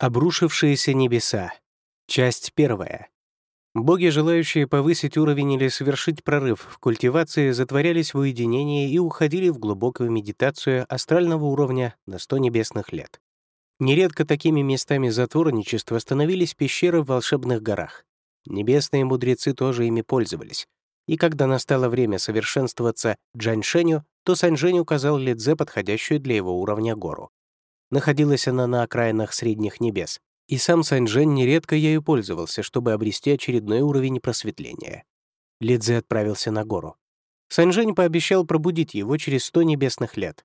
Обрушившиеся небеса. Часть первая. Боги, желающие повысить уровень или совершить прорыв в культивации, затворялись в уединении и уходили в глубокую медитацию астрального уровня на сто небесных лет. Нередко такими местами затворничества становились пещеры в волшебных горах. Небесные мудрецы тоже ими пользовались. И когда настало время совершенствоваться Джаньшеню, то Саньжэнь указал Лидзе подходящую для его уровня гору. Находилась она на окраинах средних небес, и сам Саньжен нередко ею пользовался, чтобы обрести очередной уровень просветления. Лидзе отправился на гору. Саньжень пообещал пробудить его через сто небесных лет.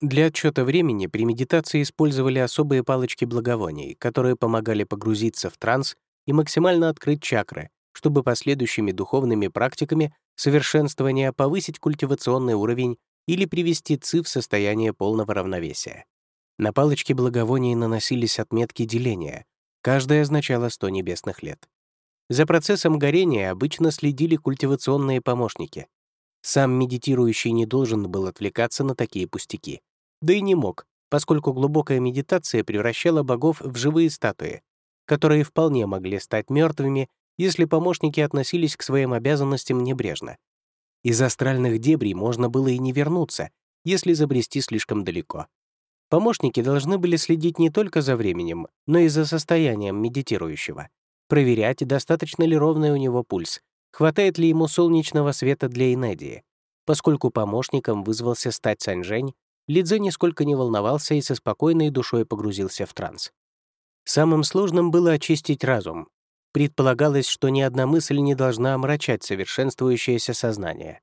Для отчета времени при медитации использовали особые палочки благовоний, которые помогали погрузиться в транс и максимально открыть чакры, чтобы последующими духовными практиками совершенствования повысить культивационный уровень или привести ци в состояние полного равновесия. На палочке благовоний наносились отметки деления. Каждая означала 100 небесных лет. За процессом горения обычно следили культивационные помощники. Сам медитирующий не должен был отвлекаться на такие пустяки. Да и не мог, поскольку глубокая медитация превращала богов в живые статуи, которые вполне могли стать мертвыми, если помощники относились к своим обязанностям небрежно. Из астральных дебрей можно было и не вернуться, если забрести слишком далеко. Помощники должны были следить не только за временем, но и за состоянием медитирующего. Проверять, достаточно ли ровный у него пульс, хватает ли ему солнечного света для инедии. Поскольку помощником вызвался стать Саньжень, Лидзе нисколько не волновался и со спокойной душой погрузился в транс. Самым сложным было очистить разум. Предполагалось, что ни одна мысль не должна омрачать совершенствующееся сознание.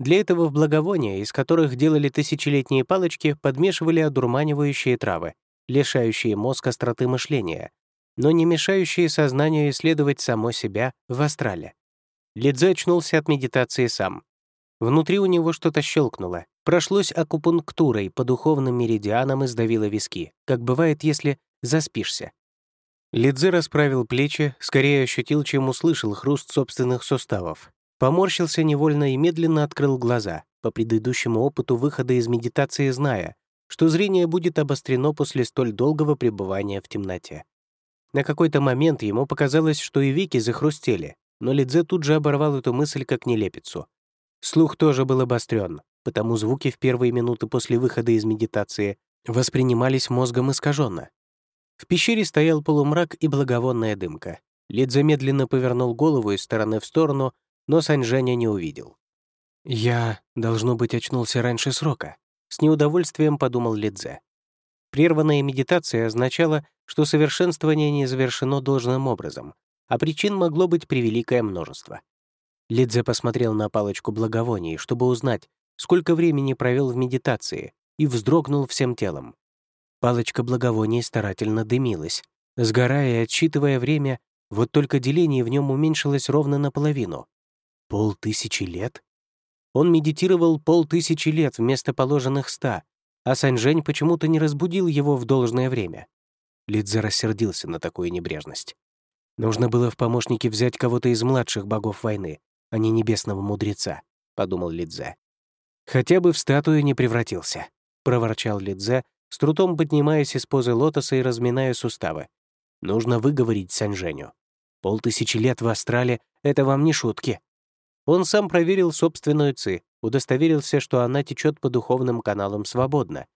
Для этого в благовония, из которых делали тысячелетние палочки, подмешивали одурманивающие травы, лишающие мозг остроты мышления, но не мешающие сознанию исследовать само себя в астрале. Лидзе очнулся от медитации сам. Внутри у него что-то щелкнуло, прошлось акупунктурой по духовным меридианам и сдавило виски, как бывает, если заспишься. Лидзе расправил плечи, скорее ощутил, чем услышал хруст собственных суставов, Поморщился невольно и медленно открыл глаза, по предыдущему опыту выхода из медитации зная, что зрение будет обострено после столь долгого пребывания в темноте. На какой-то момент ему показалось, что и веки захрустели, но Лидзе тут же оборвал эту мысль как нелепицу. Слух тоже был обострен, потому звуки в первые минуты после выхода из медитации воспринимались мозгом искаженно. В пещере стоял полумрак и благовонная дымка. Лидзе медленно повернул голову из стороны в сторону, но Саньжэня не увидел. «Я, должно быть, очнулся раньше срока», — с неудовольствием подумал Лидзе. Прерванная медитация означала, что совершенствование не завершено должным образом, а причин могло быть превеликое множество. Лидзе посмотрел на палочку благовоний, чтобы узнать, сколько времени провел в медитации, и вздрогнул всем телом. Палочка благовоний старательно дымилась, сгорая и отсчитывая время, вот только деление в нем уменьшилось ровно наполовину. Полтысячи лет? Он медитировал полтысячи лет вместо положенных ста, а Саньжень почему-то не разбудил его в должное время. Лидзе рассердился на такую небрежность. «Нужно было в помощники взять кого-то из младших богов войны, а не небесного мудреца», — подумал Лидзе. «Хотя бы в статую не превратился», — проворчал Лидзе, с трудом поднимаясь из позы лотоса и разминая суставы. «Нужно выговорить Саньженю. Полтысячи лет в Астрале — это вам не шутки». Он сам проверил собственную ЦИ, удостоверился, что она течет по духовным каналам свободно.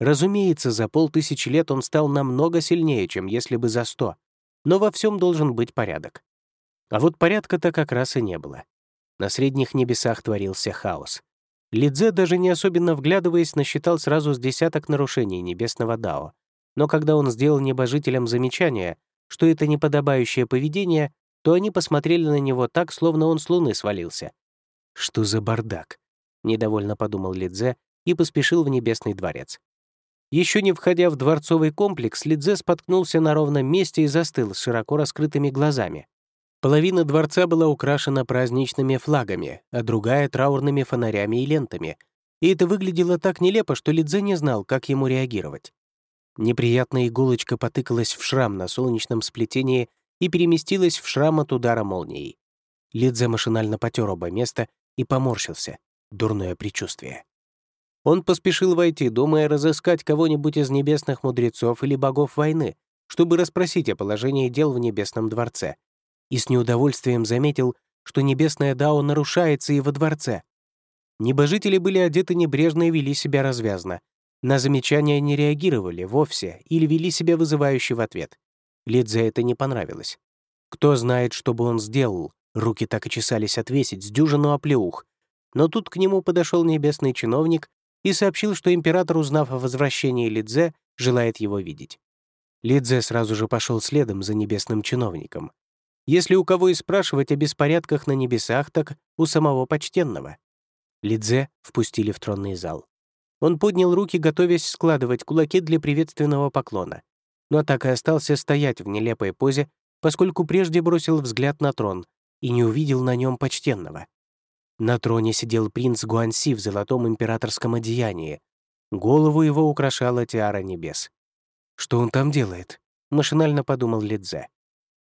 Разумеется, за полтысячи лет он стал намного сильнее, чем если бы за сто. Но во всем должен быть порядок. А вот порядка-то как раз и не было. На средних небесах творился хаос. Лидзе, даже не особенно вглядываясь, насчитал сразу с десяток нарушений небесного Дао. Но когда он сделал небожителям замечание, что это неподобающее поведение, то они посмотрели на него так, словно он с луны свалился. «Что за бардак?» — недовольно подумал Лидзе и поспешил в Небесный дворец. Еще не входя в дворцовый комплекс, Лидзе споткнулся на ровном месте и застыл с широко раскрытыми глазами. Половина дворца была украшена праздничными флагами, а другая — траурными фонарями и лентами. И это выглядело так нелепо, что Лидзе не знал, как ему реагировать. Неприятная иголочка потыкалась в шрам на солнечном сплетении и переместилась в шрам от удара молнией. Лидзе машинально потер оба места и поморщился. Дурное предчувствие. Он поспешил войти, думая разыскать кого-нибудь из небесных мудрецов или богов войны, чтобы расспросить о положении дел в Небесном дворце, и с неудовольствием заметил, что Небесное Дао нарушается и во дворце. Небожители были одеты небрежно и вели себя развязно. На замечания не реагировали вовсе или вели себя вызывающе в ответ. Лидзе это не понравилось. Кто знает, что бы он сделал, руки так и чесались отвесить с дюжину оплеух. Но тут к нему подошел небесный чиновник и сообщил, что император, узнав о возвращении Лидзе, желает его видеть. Лидзе сразу же пошел следом за небесным чиновником. Если у кого и спрашивать о беспорядках на небесах, так у самого почтенного. Лидзе впустили в тронный зал. Он поднял руки, готовясь складывать кулаки для приветственного поклона, но так и остался стоять в нелепой позе, поскольку прежде бросил взгляд на трон и не увидел на нем почтенного. На троне сидел принц Гуанси в золотом императорском одеянии. Голову его украшала тиара небес. «Что он там делает?» — машинально подумал Лидзе.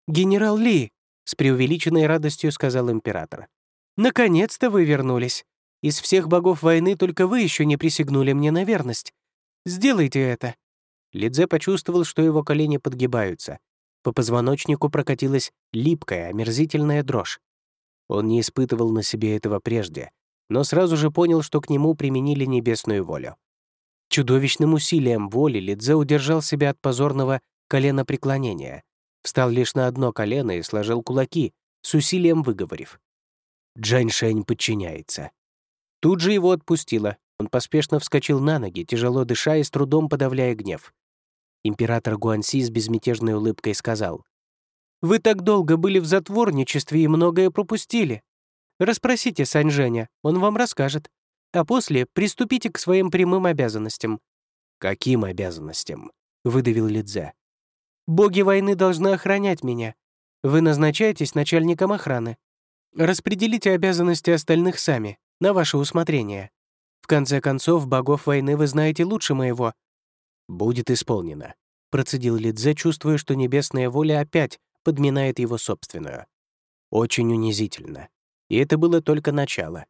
«Генерал Ли!» — с преувеличенной радостью сказал император. «Наконец-то вы вернулись. Из всех богов войны только вы еще не присягнули мне на верность. Сделайте это». Лидзе почувствовал, что его колени подгибаются. По позвоночнику прокатилась липкая, омерзительная дрожь. Он не испытывал на себе этого прежде, но сразу же понял, что к нему применили небесную волю. Чудовищным усилием воли Лидзе удержал себя от позорного коленопреклонения, встал лишь на одно колено и сложил кулаки, с усилием выговорив. Джань Шэнь подчиняется. Тут же его отпустило. Он поспешно вскочил на ноги, тяжело дыша и с трудом подавляя гнев. Император Гуанси с безмятежной улыбкой сказал. «Вы так долго были в затворничестве и многое пропустили. Расспросите Саньжэня, он вам расскажет. А после приступите к своим прямым обязанностям». «Каким обязанностям?» — выдавил Лидзе. «Боги войны должны охранять меня. Вы назначаетесь начальником охраны. Распределите обязанности остальных сами на ваше усмотрение. В конце концов, богов войны вы знаете лучше моего». «Будет исполнено», — процедил Лидзе, чувствуя, что небесная воля опять подминает его собственную. Очень унизительно. И это было только начало.